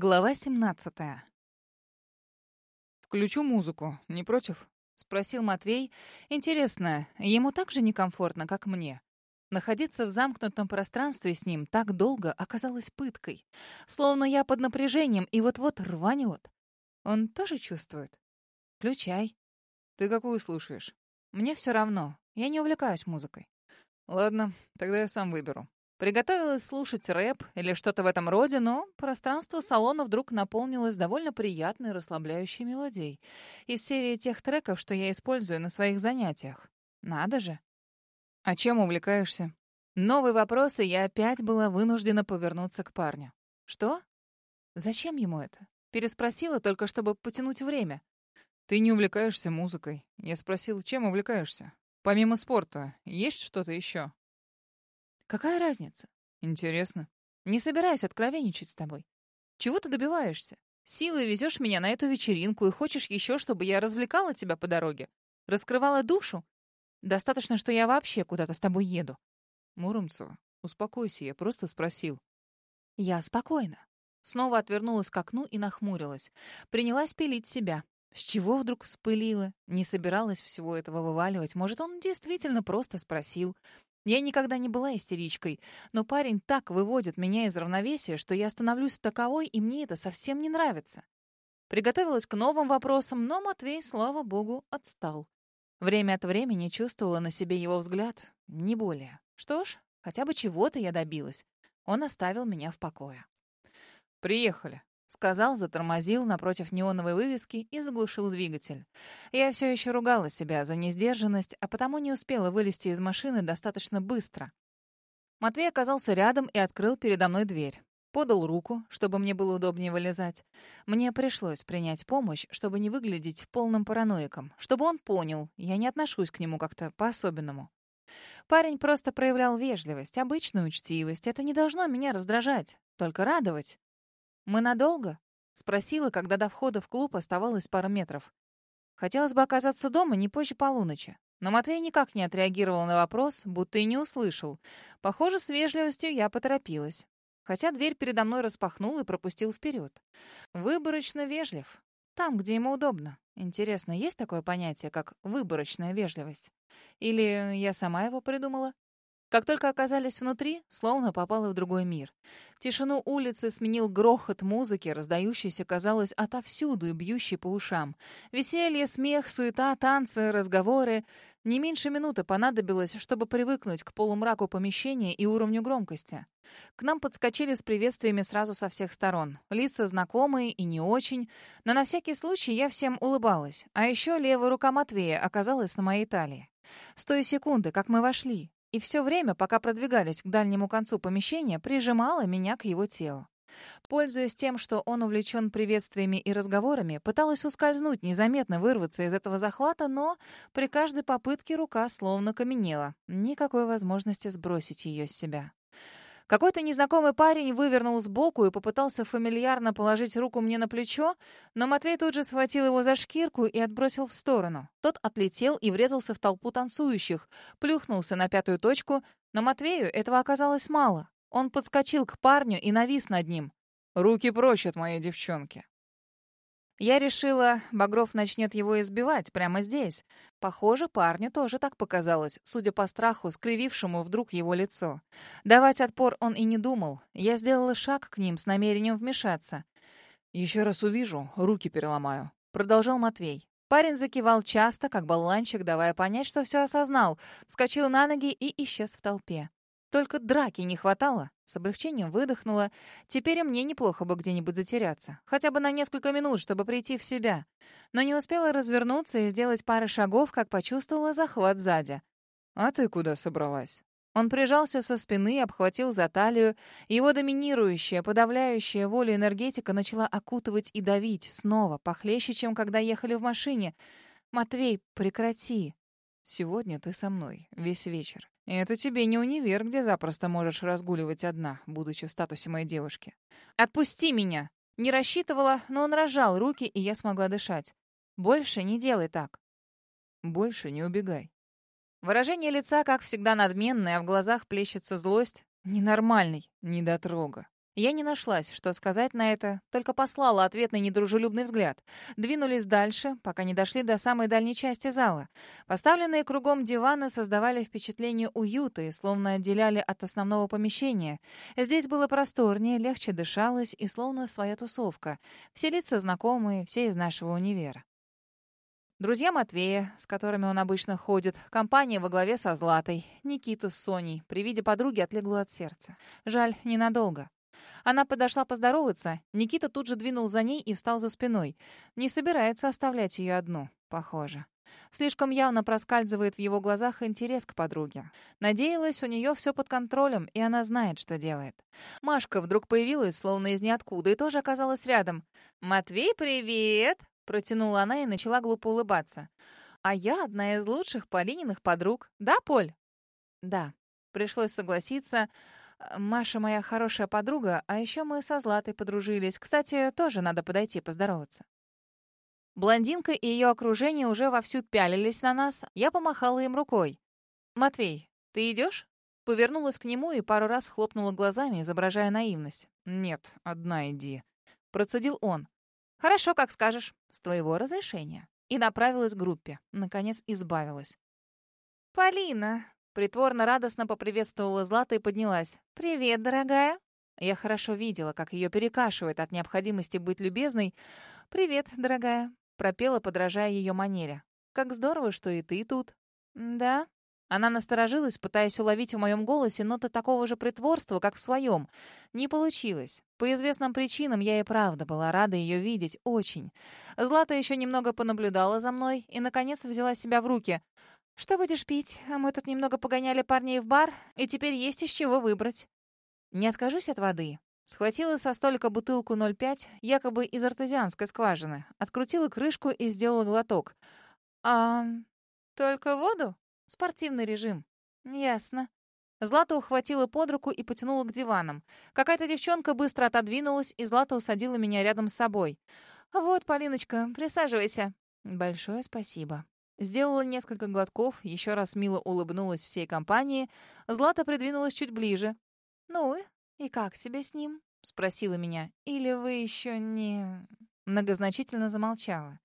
Глава 17. «Включу музыку. Не против?» — спросил Матвей. «Интересно, ему так же некомфортно, как мне?» Находиться в замкнутом пространстве с ним так долго оказалось пыткой. Словно я под напряжением и вот-вот рванет. Он тоже чувствует? Включай. Ты какую слушаешь? Мне все равно. Я не увлекаюсь музыкой. Ладно, тогда я сам выберу. Приготовилась слушать рэп или что-то в этом роде, но пространство салона вдруг наполнилось довольно приятной расслабляющей мелодией из серии тех треков, что я использую на своих занятиях. Надо же. А чем увлекаешься? Новый вопрос, и я опять была вынуждена повернуться к парню. Что? Зачем ему это? Переспросила только, чтобы потянуть время. Ты не увлекаешься музыкой. Я спросил, чем увлекаешься? Помимо спорта, есть что-то еще? Какая разница? Интересно. Не собираюсь откровенничать с тобой. Чего ты добиваешься? Силой везешь меня на эту вечеринку и хочешь еще, чтобы я развлекала тебя по дороге? Раскрывала душу? Достаточно, что я вообще куда-то с тобой еду. Муромцева, успокойся, я просто спросил. Я спокойна. Снова отвернулась к окну и нахмурилась. Принялась пилить себя. С чего вдруг вспылила? Не собиралась всего этого вываливать. Может, он действительно просто спросил. Я никогда не была истеричкой, но парень так выводит меня из равновесия, что я становлюсь таковой, и мне это совсем не нравится. Приготовилась к новым вопросам, но Матвей, слава богу, отстал. Время от времени чувствовала на себе его взгляд, не более. Что ж, хотя бы чего-то я добилась. Он оставил меня в покое. «Приехали», Сказал, затормозил напротив неоновой вывески и заглушил двигатель. Я все еще ругала себя за несдержанность, а потому не успела вылезти из машины достаточно быстро. Матвей оказался рядом и открыл передо мной дверь. Подал руку, чтобы мне было удобнее вылезать. Мне пришлось принять помощь, чтобы не выглядеть полным параноиком, чтобы он понял, я не отношусь к нему как-то по-особенному. Парень просто проявлял вежливость, обычную учтивость. Это не должно меня раздражать, только радовать. «Мы надолго?» — спросила, когда до входа в клуб оставалось пара метров. Хотелось бы оказаться дома не позже полуночи. Но Матвей никак не отреагировал на вопрос, будто и не услышал. Похоже, с вежливостью я поторопилась. Хотя дверь передо мной распахнул и пропустил вперед. Выборочно вежлив. Там, где ему удобно. Интересно, есть такое понятие, как выборочная вежливость? Или я сама его придумала? Как только оказались внутри, словно попало в другой мир. Тишину улицы сменил грохот музыки, раздающийся, казалось, отовсюду и бьющий по ушам. Веселье, смех, суета, танцы, разговоры. Не меньше минуты понадобилось, чтобы привыкнуть к полумраку помещения и уровню громкости. К нам подскочили с приветствиями сразу со всех сторон. Лица знакомые и не очень, но на всякий случай я всем улыбалась. А еще левая рука Матвея оказалась на моей талии. С той секунды, как мы вошли, и все время, пока продвигались к дальнему концу помещения, прижимала меня к его телу. Пользуясь тем, что он увлечен приветствиями и разговорами, пыталась ускользнуть, незаметно вырваться из этого захвата, но при каждой попытке рука словно каменела. Никакой возможности сбросить ее с себя. Какой-то незнакомый парень вывернул сбоку и попытался фамильярно положить руку мне на плечо, но Матвей тут же схватил его за шкирку и отбросил в сторону. Тот отлетел и врезался в толпу танцующих, плюхнулся на пятую точку, но Матвею этого оказалось мало. Он подскочил к парню и навис над ним. «Руки прочь от моей девчонки!» Я решила, Багров начнет его избивать прямо здесь. Похоже, парню тоже так показалось, судя по страху, скривившему вдруг его лицо. Давать отпор он и не думал. Я сделала шаг к ним с намерением вмешаться. «Еще раз увижу, руки переломаю», — продолжал Матвей. Парень закивал часто, как болванчик, давая понять, что все осознал, вскочил на ноги и исчез в толпе. Только драки не хватало. С облегчением выдохнула. Теперь мне неплохо бы где-нибудь затеряться. Хотя бы на несколько минут, чтобы прийти в себя. Но не успела развернуться и сделать пары шагов, как почувствовала захват сзади. «А ты куда собралась?» Он прижался со спины, обхватил за талию. Его доминирующая, подавляющая воля энергетика начала окутывать и давить снова, похлеще, чем когда ехали в машине. «Матвей, прекрати!» «Сегодня ты со мной, весь вечер. Это тебе не универ, где запросто можешь разгуливать одна, будучи в статусе моей девушки. «Отпусти меня!» Не рассчитывала, но он разжал руки, и я смогла дышать. «Больше не делай так». «Больше не убегай». Выражение лица, как всегда, надменное, а в глазах плещется злость. Ненормальный. Недотрога. Я не нашлась, что сказать на это, только послала ответный недружелюбный взгляд. Двинулись дальше, пока не дошли до самой дальней части зала. Поставленные кругом диваны создавали впечатление уюта и словно отделяли от основного помещения. Здесь было просторнее, легче дышалось и словно своя тусовка. Все лица знакомые, все из нашего универа. Друзья Матвея, с которыми он обычно ходит, компания во главе со Златой, Никита с Соней. При виде подруги отлегло от сердца. Жаль, ненадолго. Она подошла поздороваться. Никита тут же двинул за ней и встал за спиной. Не собирается оставлять ее одну, похоже. Слишком явно проскальзывает в его глазах интерес к подруге. Надеялась, у нее все под контролем, и она знает, что делает. Машка вдруг появилась, словно из ниоткуда, и тоже оказалась рядом. «Матвей, привет!» — протянула она и начала глупо улыбаться. «А я одна из лучших Полининых подруг. Да, Поль?» «Да». Пришлось согласиться. Маша моя хорошая подруга, а еще мы со Златой подружились. Кстати, тоже надо подойти поздороваться. Блондинка и ее окружение уже вовсю пялились на нас. Я помахала им рукой. «Матвей, ты идешь?» Повернулась к нему и пару раз хлопнула глазами, изображая наивность. «Нет, одна иди», — процедил он. «Хорошо, как скажешь. С твоего разрешения». И направилась к группе. Наконец избавилась. «Полина, Притворно радостно поприветствовала Злата и поднялась. «Привет, дорогая!» Я хорошо видела, как ее перекашивает от необходимости быть любезной. «Привет, дорогая!» Пропела, подражая ее манере. «Как здорово, что и ты тут!» «Да?» Она насторожилась, пытаясь уловить в моем голосе ноты такого же притворства, как в своем. Не получилось. По известным причинам я и правда была рада ее видеть, очень. Злата еще немного понаблюдала за мной и, наконец, взяла себя в руки. «Что будешь пить? А мы тут немного погоняли парней в бар, и теперь есть из чего выбрать». «Не откажусь от воды». Схватила со столика бутылку 0,5, якобы из артезианской скважины, открутила крышку и сделала глоток. «А... только воду? Спортивный режим». «Ясно». Злата ухватила под руку и потянула к диванам. Какая-то девчонка быстро отодвинулась, и Злата усадила меня рядом с собой. «Вот, Полиночка, присаживайся». «Большое спасибо». Сделала несколько глотков, еще раз мило улыбнулась всей компании. Злата придвинулась чуть ближе. «Ну, и как тебе с ним?» — спросила меня. «Или вы еще не...» Многозначительно замолчала.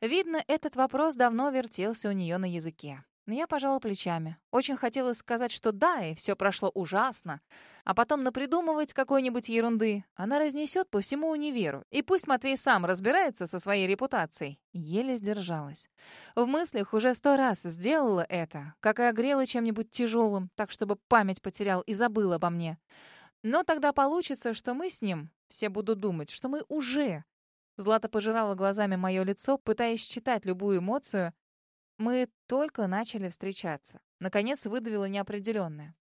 Видно, этот вопрос давно вертелся у нее на языке. Но я пожала плечами. Очень хотелось сказать, что да, и все прошло ужасно. А потом напридумывать какой-нибудь ерунды. Она разнесет по всему универу. И пусть Матвей сам разбирается со своей репутацией. Еле сдержалась. В мыслях уже сто раз сделала это, как и огрела чем-нибудь тяжелым, так чтобы память потерял и забыл обо мне. Но тогда получится, что мы с ним, все будут думать, что мы уже... Злата пожирала глазами мое лицо, пытаясь читать любую эмоцию, мы только начали встречаться. Наконец выдавила неопределенное.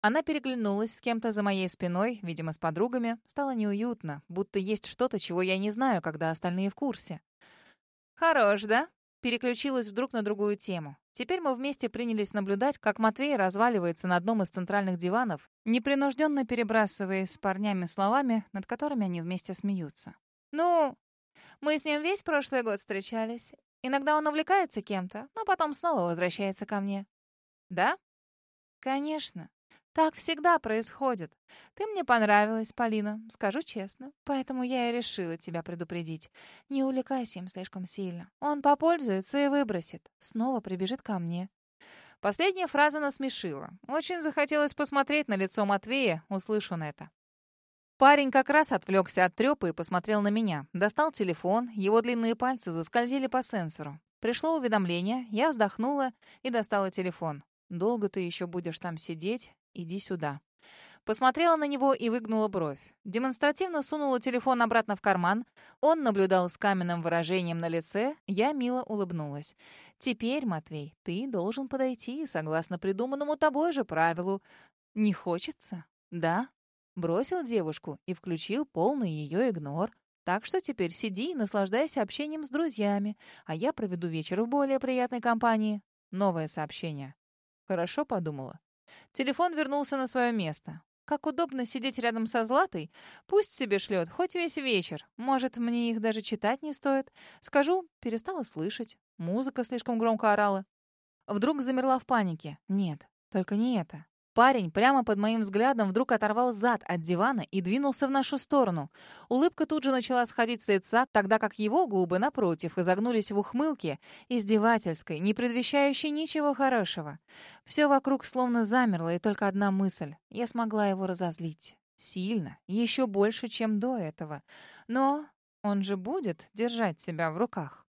Она переглянулась с кем-то за моей спиной, видимо, с подругами. Стало неуютно, будто есть что-то, чего я не знаю, когда остальные в курсе. «Хорош, да?» Переключилась вдруг на другую тему. Теперь мы вместе принялись наблюдать, как Матвей разваливается на одном из центральных диванов, непринужденно перебрасываясь с парнями словами, над которыми они вместе смеются. «Ну, мы с ним весь прошлый год встречались, Иногда он увлекается кем-то, но потом снова возвращается ко мне. Да? Конечно. Так всегда происходит. Ты мне понравилась, Полина, скажу честно. Поэтому я и решила тебя предупредить. Не увлекайся им слишком сильно. Он попользуется и выбросит. Снова прибежит ко мне. Последняя фраза насмешила. Очень захотелось посмотреть на лицо Матвея, услышан это. Парень как раз отвлекся от трёпа и посмотрел на меня. Достал телефон, его длинные пальцы заскользили по сенсору. Пришло уведомление, я вздохнула и достала телефон. «Долго ты еще будешь там сидеть? Иди сюда». Посмотрела на него и выгнула бровь. Демонстративно сунула телефон обратно в карман. Он наблюдал с каменным выражением на лице. Я мило улыбнулась. «Теперь, Матвей, ты должен подойти согласно придуманному тобой же правилу. Не хочется? Да? Бросил девушку и включил полный ее игнор. Так что теперь сиди и наслаждайся общением с друзьями, а я проведу вечер в более приятной компании. Новое сообщение. Хорошо подумала. Телефон вернулся на свое место. Как удобно сидеть рядом со Златой. Пусть себе шлет, хоть весь вечер. Может, мне их даже читать не стоит. Скажу, перестала слышать. Музыка слишком громко орала. Вдруг замерла в панике. Нет, только не это. Парень прямо под моим взглядом вдруг оторвал зад от дивана и двинулся в нашу сторону. Улыбка тут же начала сходить с лица, тогда как его губы, напротив, изогнулись в ухмылке, издевательской, не предвещающей ничего хорошего. Все вокруг словно замерло, и только одна мысль — я смогла его разозлить. Сильно, еще больше, чем до этого. Но он же будет держать себя в руках.